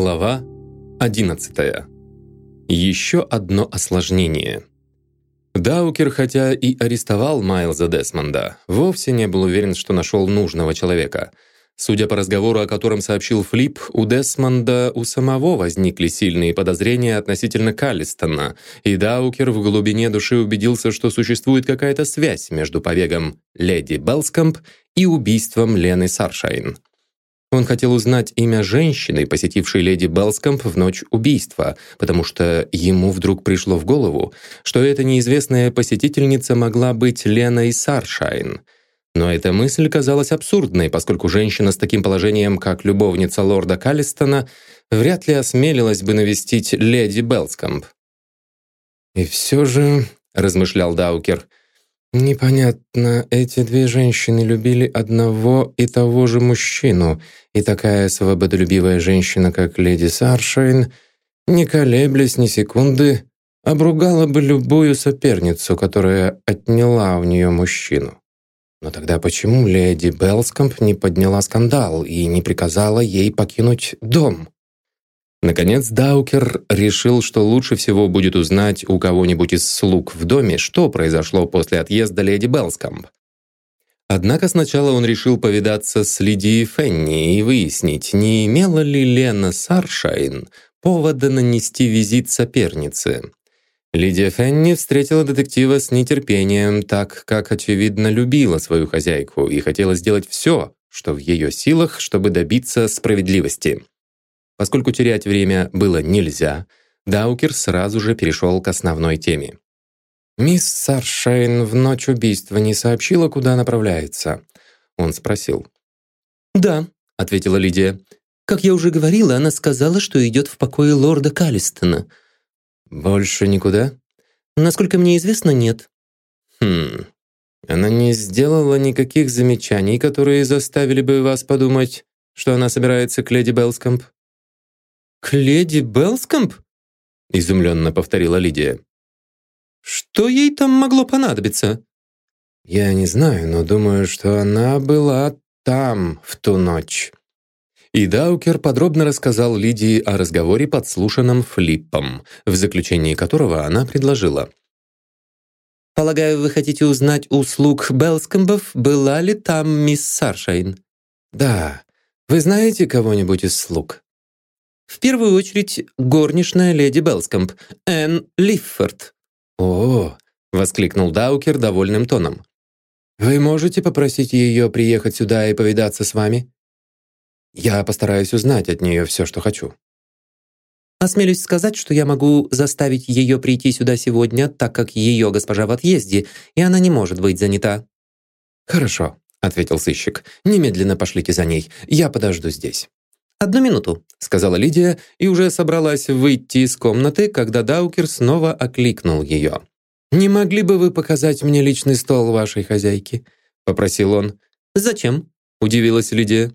Глава 11. Еще одно осложнение. Даукер, хотя и арестовал Майлза Десмонда, вовсе не был уверен, что нашел нужного человека. Судя по разговору, о котором сообщил Флип, у Десмонда у самого возникли сильные подозрения относительно Каллистона, и Даукер в глубине души убедился, что существует какая-то связь между побегом леди Белскомп и убийством Лены Саршайн. Он хотел узнать имя женщины, посетившей леди Белскомп в ночь убийства, потому что ему вдруг пришло в голову, что эта неизвестная посетительница могла быть Леной Саршайн. Но эта мысль казалась абсурдной, поскольку женщина с таким положением, как любовница лорда Каллистона, вряд ли осмелилась бы навестить леди Белскомп. «И все же», — размышлял Даукер, Непонятно, эти две женщины любили одного и того же мужчину, и такая свободолюбивая женщина, как леди Саршайн, не колеблясь ни секунды, обругала бы любую соперницу, которая отняла у нее мужчину. Но тогда почему леди Белскомп не подняла скандал и не приказала ей покинуть дом? Наконец Даукер решил, что лучше всего будет узнать у кого-нибудь из слуг в доме, что произошло после отъезда леди Белскомп. Однако сначала он решил повидаться с Лидией Фенни и выяснить, не имела ли Лена Саршайн повода нанести визит сопернице. Лидия Фенни встретила детектива с нетерпением, так как, очевидно, любила свою хозяйку и хотела сделать все, что в ее силах, чтобы добиться справедливости. Поскольку терять время было нельзя, Даукер сразу же перешел к основной теме. «Мисс Саршейн в ночь убийства не сообщила, куда направляется?» Он спросил. «Да», — ответила Лидия. «Как я уже говорила, она сказала, что идет в покое лорда Каллистона». «Больше никуда?» «Насколько мне известно, нет». «Хм... Она не сделала никаких замечаний, которые заставили бы вас подумать, что она собирается к леди Белскомп?» «К леди Белскомп?» — изумленно повторила Лидия. «Что ей там могло понадобиться?» «Я не знаю, но думаю, что она была там в ту ночь». И Даукер подробно рассказал Лидии о разговоре, подслушанном Флиппом, в заключении которого она предложила. «Полагаю, вы хотите узнать у слуг Белскомбов, была ли там мисс Саршайн?» «Да. Вы знаете кого-нибудь из слуг?» В первую очередь горничная леди Белскомп, Энн Лиффорд». «О!» — воскликнул Даукер довольным тоном. «Вы можете попросить ее приехать сюда и повидаться с вами? Я постараюсь узнать от нее все, что хочу». «Осмелюсь сказать, что я могу заставить ее прийти сюда сегодня, так как ее госпожа в отъезде, и она не может быть занята». «Хорошо», — ответил сыщик. «Немедленно пошлите за ней. Я подожду здесь». «Одну минуту», — сказала Лидия и уже собралась выйти из комнаты, когда Даукер снова окликнул ее. «Не могли бы вы показать мне личный стол вашей хозяйки?» — попросил он. «Зачем?» — удивилась Лидия.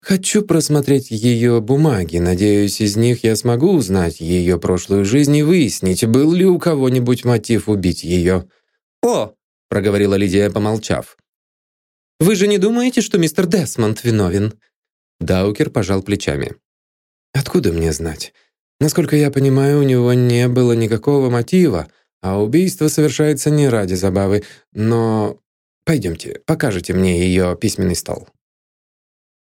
«Хочу просмотреть ее бумаги. Надеюсь, из них я смогу узнать ее прошлую жизнь и выяснить, был ли у кого-нибудь мотив убить ее». «О!» — проговорила Лидия, помолчав. «Вы же не думаете, что мистер Десмонд виновен?» Даукер пожал плечами. «Откуда мне знать? Насколько я понимаю, у него не было никакого мотива, а убийство совершается не ради забавы. Но пойдемте, покажите мне ее письменный стол».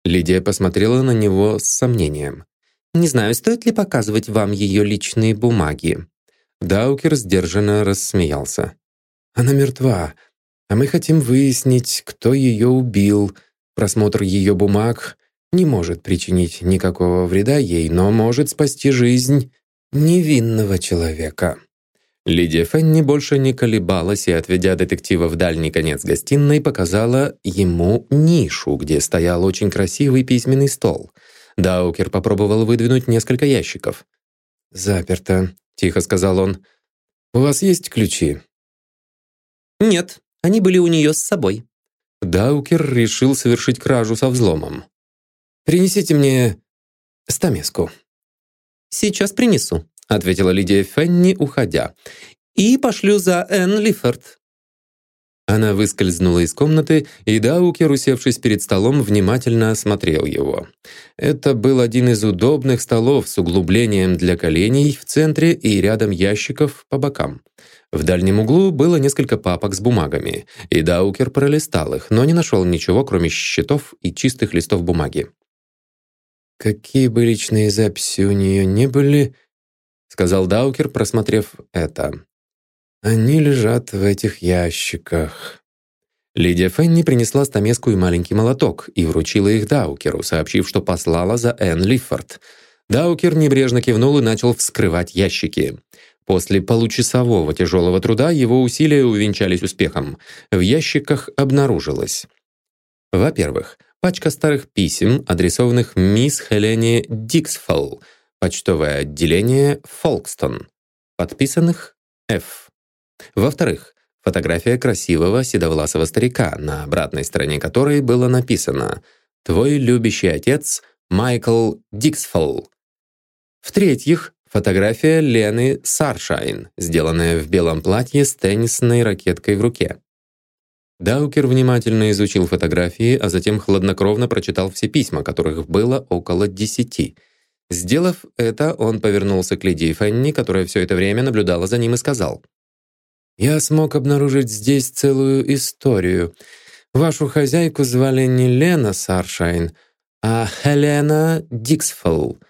Лидия посмотрела на него с сомнением. «Не знаю, стоит ли показывать вам ее личные бумаги?» Даукер сдержанно рассмеялся. «Она мертва, а мы хотим выяснить, кто ее убил. Просмотр ее бумаг не может причинить никакого вреда ей, но может спасти жизнь невинного человека». Лидия Фенни больше не колебалась и, отведя детектива в дальний конец гостиной, показала ему нишу, где стоял очень красивый письменный стол. Даукер попробовал выдвинуть несколько ящиков. «Заперто», — тихо сказал он. «У вас есть ключи?» «Нет, они были у нее с собой». Даукер решил совершить кражу со взломом. Принесите мне стамеску». «Сейчас принесу», — ответила Лидия Фенни, уходя. «И пошлю за Энн Лиффорд». Она выскользнула из комнаты, и Даукер, усевшись перед столом, внимательно осмотрел его. Это был один из удобных столов с углублением для коленей в центре и рядом ящиков по бокам. В дальнем углу было несколько папок с бумагами, и Даукер пролистал их, но не нашел ничего, кроме счетов и чистых листов бумаги. «Какие бы личные записи у нее не были», — сказал Даукер, просмотрев это. Они лежат в этих ящиках». Лидия Фенни принесла стамеску и маленький молоток и вручила их Даукеру, сообщив, что послала за Энн Лиффорд. Даукер небрежно кивнул и начал вскрывать ящики. После получасового тяжелого труда его усилия увенчались успехом. В ящиках обнаружилось. Во-первых, пачка старых писем, адресованных мисс Хелене Диксфолл, почтовое отделение Фолкстон, подписанных Ф. Во-вторых, фотография красивого седовласого старика, на обратной стороне которой было написано «Твой любящий отец Майкл Диксфолл». В-третьих, фотография Лены Саршайн, сделанная в белом платье с теннисной ракеткой в руке. Даукер внимательно изучил фотографии, а затем хладнокровно прочитал все письма, которых было около десяти. Сделав это, он повернулся к Лидии Фенни, которая все это время наблюдала за ним, и сказал — я смог обнаружить здесь целую историю. Вашу хозяйку звали не Лена Саршайн, а Хелена Диксфолл.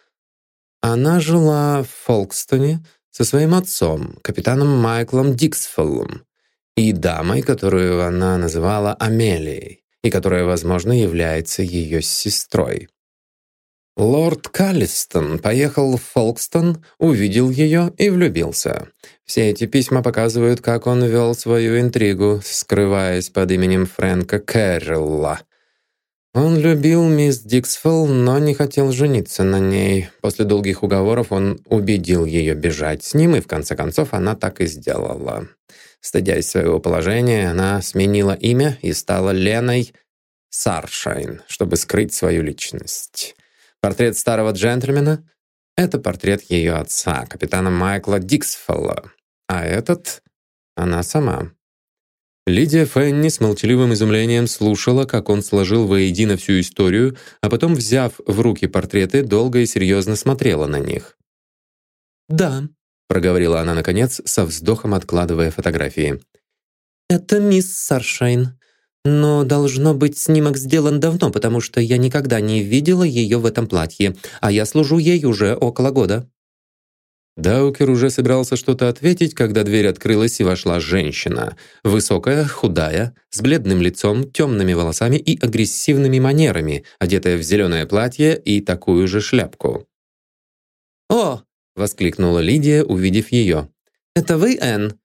Она жила в Фолкстоне со своим отцом, капитаном Майклом Диксфоллом, и дамой, которую она называла Амелией, и которая, возможно, является ее сестрой. Лорд Каллистон поехал в Фолкстон, увидел ее и влюбился. Все эти письма показывают, как он вел свою интригу, скрываясь под именем Фрэнка Кэрролла. Он любил мисс Диксфелл, но не хотел жениться на ней. После долгих уговоров он убедил ее бежать с ним, и в конце концов она так и сделала. Стыдясь своего положения, она сменила имя и стала Леной Саршайн, чтобы скрыть свою личность. Портрет старого джентльмена — это портрет ее отца, капитана Майкла Диксфелла. А этот — она сама. Лидия Фенни с молчаливым изумлением слушала, как он сложил воедино всю историю, а потом, взяв в руки портреты, долго и серьезно смотрела на них. «Да», — проговорила она, наконец, со вздохом откладывая фотографии. «Это мисс Саршайн. Но должно быть снимок сделан давно, потому что я никогда не видела ее в этом платье, а я служу ей уже около года». Даукер уже собирался что-то ответить, когда дверь открылась и вошла женщина. Высокая, худая, с бледным лицом, темными волосами и агрессивными манерами, одетая в зеленое платье и такую же шляпку. «О!» — воскликнула Лидия, увидев ее. «Это вы, Энн?»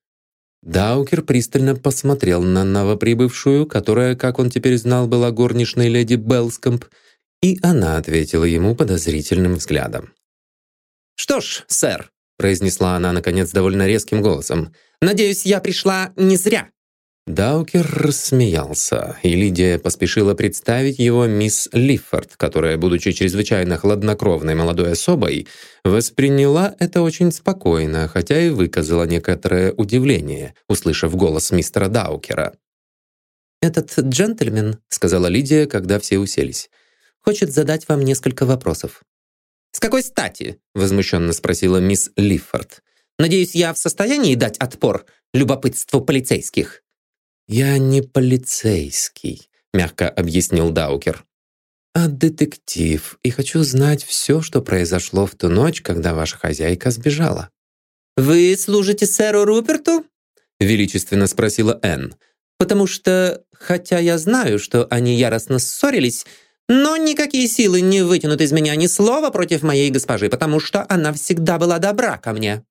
Даукер пристально посмотрел на новоприбывшую, которая, как он теперь знал, была горничной леди Белскомп, и она ответила ему подозрительным взглядом. «Что ж, сэр», — произнесла она, наконец, довольно резким голосом, «надеюсь, я пришла не зря». Даукер рассмеялся, и Лидия поспешила представить его мисс Лиффорд, которая, будучи чрезвычайно хладнокровной молодой особой, восприняла это очень спокойно, хотя и выказала некоторое удивление, услышав голос мистера Даукера. «Этот джентльмен», — сказала Лидия, когда все уселись, «хочет задать вам несколько вопросов». «С какой стати?» — возмущенно спросила мисс Лиффорд. «Надеюсь, я в состоянии дать отпор любопытству полицейских?» «Я не полицейский», — мягко объяснил Даукер. «А детектив, и хочу знать все, что произошло в ту ночь, когда ваша хозяйка сбежала». «Вы служите сэру Руперту?» — величественно спросила Энн. «Потому что, хотя я знаю, что они яростно ссорились, но никакие силы не вытянут из меня ни слова против моей госпожи, потому что она всегда была добра ко мне».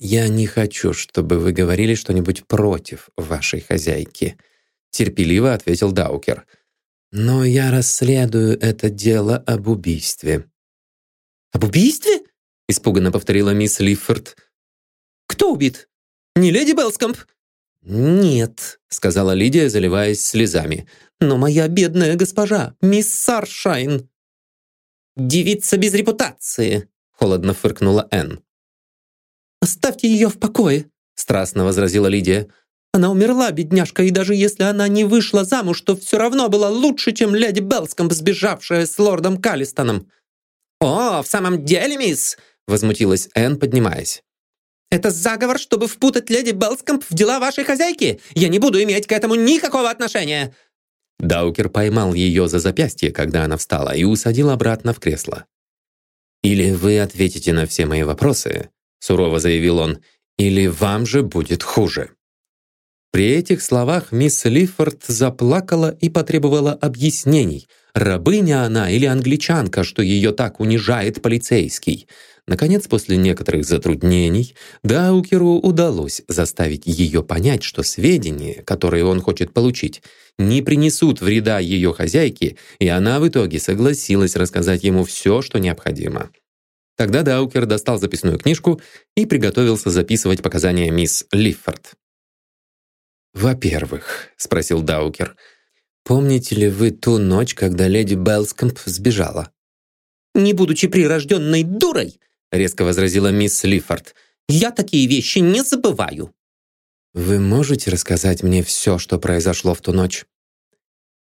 «Я не хочу, чтобы вы говорили что-нибудь против вашей хозяйки», терпеливо ответил Даукер. «Но я расследую это дело об убийстве». «Об убийстве?» испуганно повторила мисс Лиффорд. «Кто убит? Не леди Белскомп?» «Нет», — сказала Лидия, заливаясь слезами. «Но моя бедная госпожа, мисс Саршайн». «Девица без репутации», — холодно фыркнула Энн. «Оставьте ее в покое», — страстно возразила Лидия. Она умерла, бедняжка, и даже если она не вышла замуж, то все равно была лучше, чем леди Белском, сбежавшая с лордом Калистоном». «О, в самом деле, мисс?» — возмутилась Энн, поднимаясь. «Это заговор, чтобы впутать леди Белскомп в дела вашей хозяйки? Я не буду иметь к этому никакого отношения!» Даукер поймал ее за запястье, когда она встала, и усадил обратно в кресло. «Или вы ответите на все мои вопросы», — сурово заявил он, «или вам же будет хуже». При этих словах мисс Лиффорд заплакала и потребовала объяснений. Рабыня она или англичанка, что ее так унижает полицейский. Наконец, после некоторых затруднений, Даукеру удалось заставить ее понять, что сведения, которые он хочет получить, не принесут вреда ее хозяйке, и она в итоге согласилась рассказать ему все, что необходимо. Тогда Даукер достал записную книжку и приготовился записывать показания мисс Лиффорд. «Во-первых», — спросил Даукер, «помните ли вы ту ночь, когда леди Белскомп сбежала?» «Не будучи прирожденной дурой», — резко возразила мисс Лиффорд, «я такие вещи не забываю». «Вы можете рассказать мне все, что произошло в ту ночь?»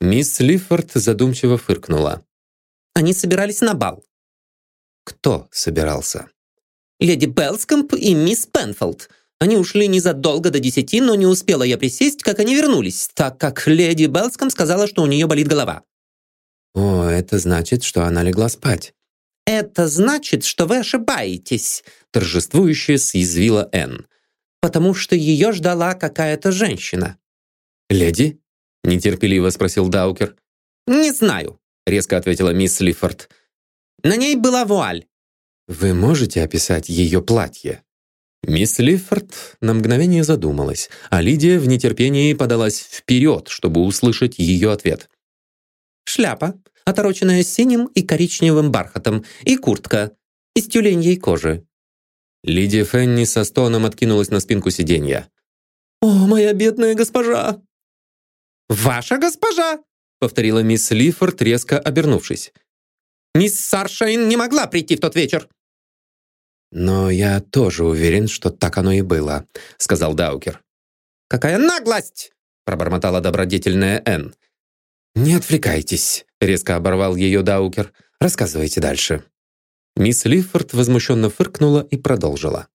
Мисс Лиффорд задумчиво фыркнула. «Они собирались на бал». «Кто собирался?» «Леди Белскомп и мисс Пенфолд. Они ушли незадолго до десяти, но не успела я присесть, как они вернулись, так как леди Белском сказала, что у нее болит голова». «О, это значит, что она легла спать». «Это значит, что вы ошибаетесь», — торжествующе съязвила Энн. «Потому что ее ждала какая-то женщина». «Леди?» — нетерпеливо спросил Даукер. «Не знаю», — резко ответила мисс Лиффорд. «На ней была вуаль». «Вы можете описать ее платье?» Мисс Лиффорд на мгновение задумалась, а Лидия в нетерпении подалась вперед, чтобы услышать ее ответ. «Шляпа, отороченная синим и коричневым бархатом, и куртка из тюленьей кожи». Лидия Фенни со стоном откинулась на спинку сиденья. «О, моя бедная госпожа!» «Ваша госпожа!» — повторила мисс Лиффорд, резко обернувшись. «Мисс Саршайн не могла прийти в тот вечер. «Но я тоже уверен, что так оно и было», — сказал Даукер. «Какая наглость!» — пробормотала добродетельная Энн. «Не отвлекайтесь», — резко оборвал ее Даукер. «Рассказывайте дальше». Мисс Лиффорд возмущенно фыркнула и продолжила.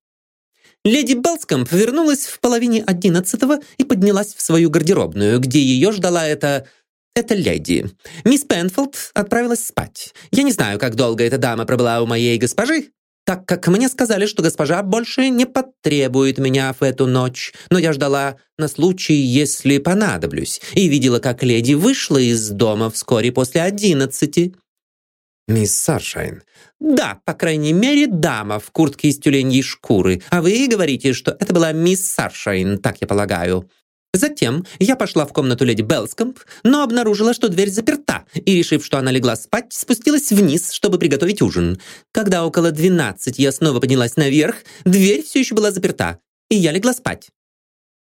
Леди Белскомп вернулась в половине одиннадцатого и поднялась в свою гардеробную, где ее ждала эта... эта леди. Мисс Пенфилд отправилась спать. Я не знаю, как долго эта дама пробыла у моей госпожи, так как мне сказали, что госпожа больше не потребует меня в эту ночь, но я ждала на случай, если понадоблюсь, и видела, как леди вышла из дома вскоре после одиннадцати». «Мисс Саршайн». «Да, по крайней мере, дама в куртке из тюленьей шкуры, а вы говорите, что это была мисс Саршайн, так я полагаю. Затем я пошла в комнату леди Белскомп, но обнаружила, что дверь заперта, и, решив, что она легла спать, спустилась вниз, чтобы приготовить ужин. Когда около двенадцати я снова поднялась наверх, дверь все еще была заперта, и я легла спать.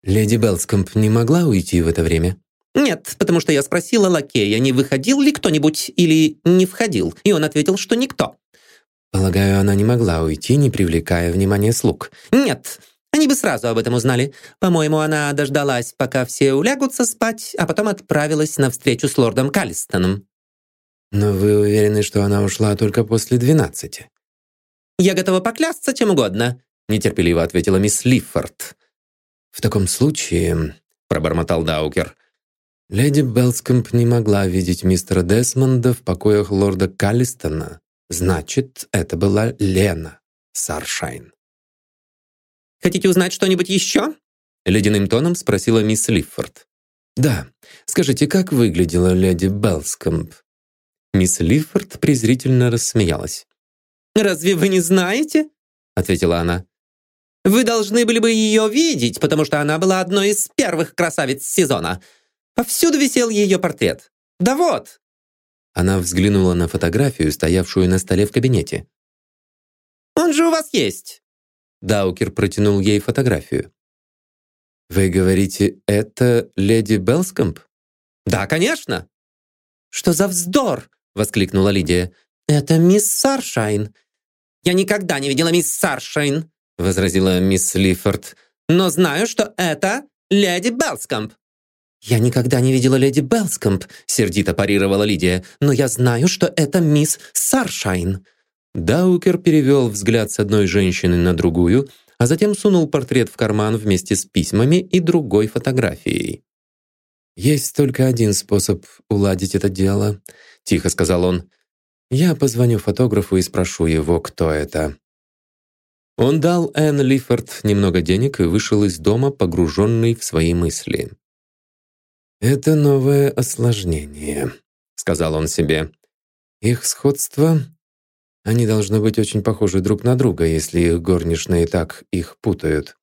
Леди Белскомп не могла уйти в это время? Нет, потому что я спросила лакея, не выходил ли кто-нибудь или не входил, и он ответил, что никто. Полагаю, она не могла уйти, не привлекая внимания слуг. Нет, они бы сразу об этом узнали. По-моему, она дождалась, пока все улягутся спать, а потом отправилась на встречу с лордом Калистоном. Но вы уверены, что она ушла только после двенадцати? Я готова поклясться чем угодно, нетерпеливо ответила мисс Лиффорд. В таком случае, пробормотал Даукер, леди Белскомп не могла видеть мистера Десмонда в покоях лорда Каллистона. Значит, это была Лена Саршайн. Хотите узнать что-нибудь еще?» Ледяным тоном спросила мисс Лиффорд. «Да. Скажите, как выглядела леди Белскомп?» Мисс Лиффорд презрительно рассмеялась. «Разве вы не знаете?» ответила она. «Вы должны были бы ее видеть, потому что она была одной из первых красавиц сезона. Повсюду висел ее портрет. Да вот!» Она взглянула на фотографию, стоявшую на столе в кабинете. «Он же у вас есть!» Даукер протянул ей фотографию. «Вы говорите, это леди Белскомп?» «Да, конечно!» «Что за вздор!» — воскликнула Лидия. «Это мисс Саршайн!» «Я никогда не видела мисс Саршайн!» — возразила мисс Лиффорд. «Но знаю, что это леди Белскомп!» «Я никогда не видела леди Белскомп», — сердито парировала Лидия, «но я знаю, что это мисс Саршайн». Даукер перевел взгляд с одной женщины на другую, а затем сунул портрет в карман вместе с письмами и другой фотографией. «Есть только один способ уладить это дело», — тихо сказал он. «Я позвоню фотографу и спрошу его, кто это». Он дал Энн Лифорд немного денег и вышел из дома, погруженный в свои мысли. «Это новое осложнение», — сказал он себе. «Их сходство... Они должны быть очень похожи друг на друга, если их горничные так их путают.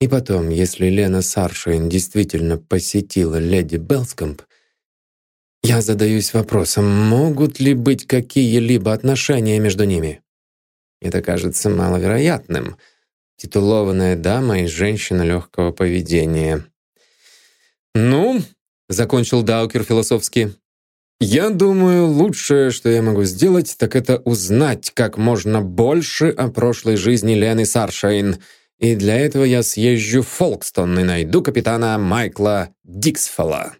И потом, если Лена Саршейн действительно посетила леди Белскомп, я задаюсь вопросом, могут ли быть какие-либо отношения между ними? Это кажется маловероятным. Титулованная дама и женщина легкого поведения. «Ну, закончил Даукер философски. «Я думаю, лучшее, что я могу сделать, так это узнать как можно больше о прошлой жизни Лены Саршейн, и для этого я съезжу в Фолкстон и найду капитана Майкла Диксфола».